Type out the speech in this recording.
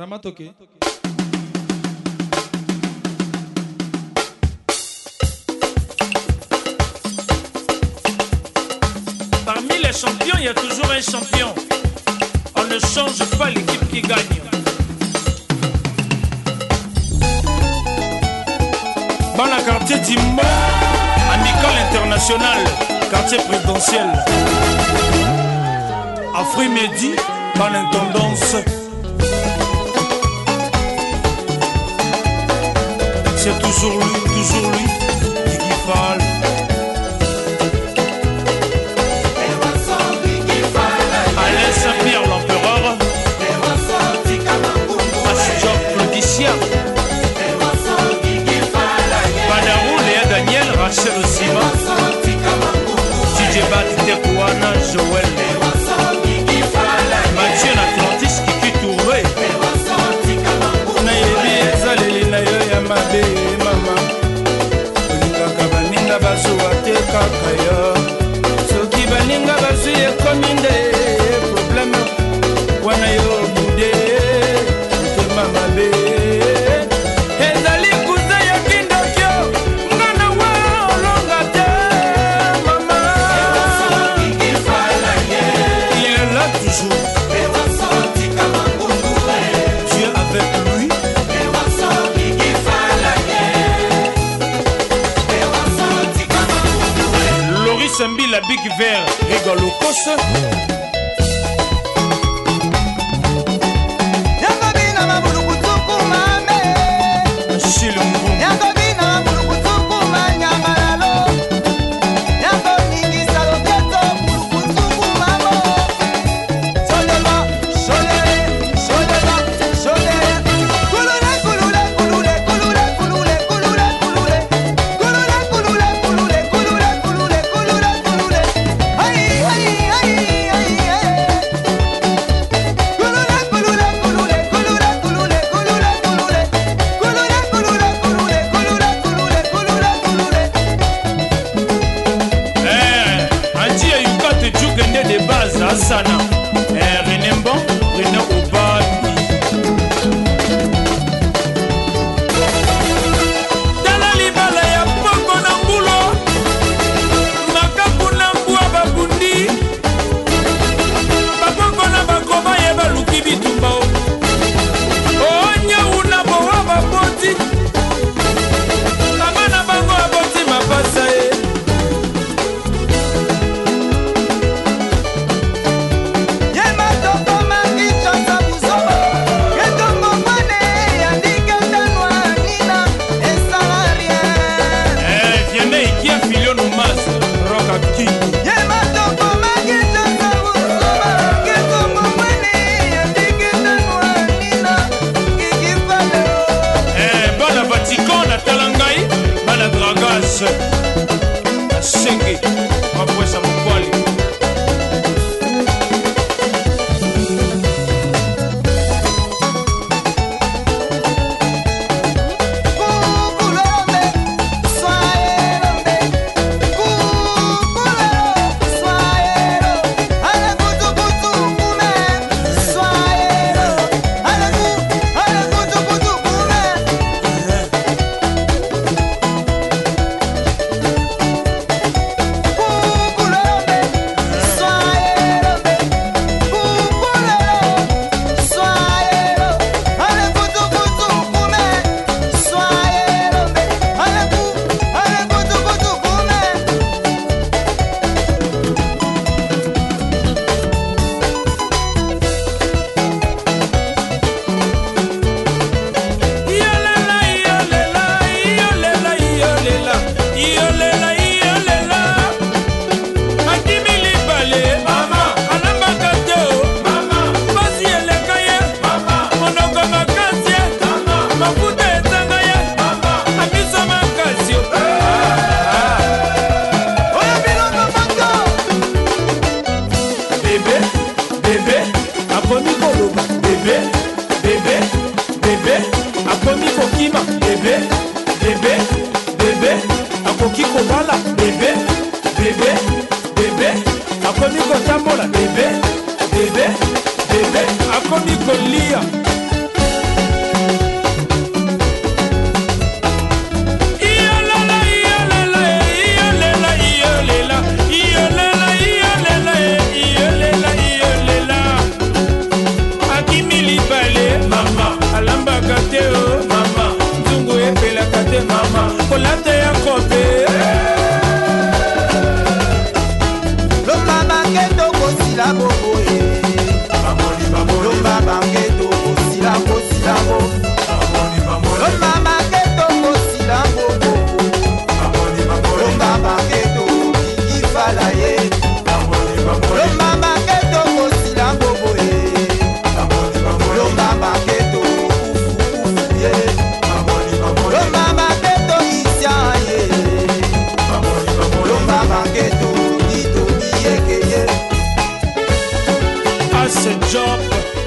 Ramatoke. Parmi les champions, il y a toujours un champion. On ne change pas l'équipe qui gagne. Dans la quartier Timbo, Amical International, quartier présidentiel. Afri-Midi, dans l'intendance C'est toujours lui, toujours lui la Big Vert rigole au cosse. Mm. Mashengi, uma força mongólica. Comigo Golias up.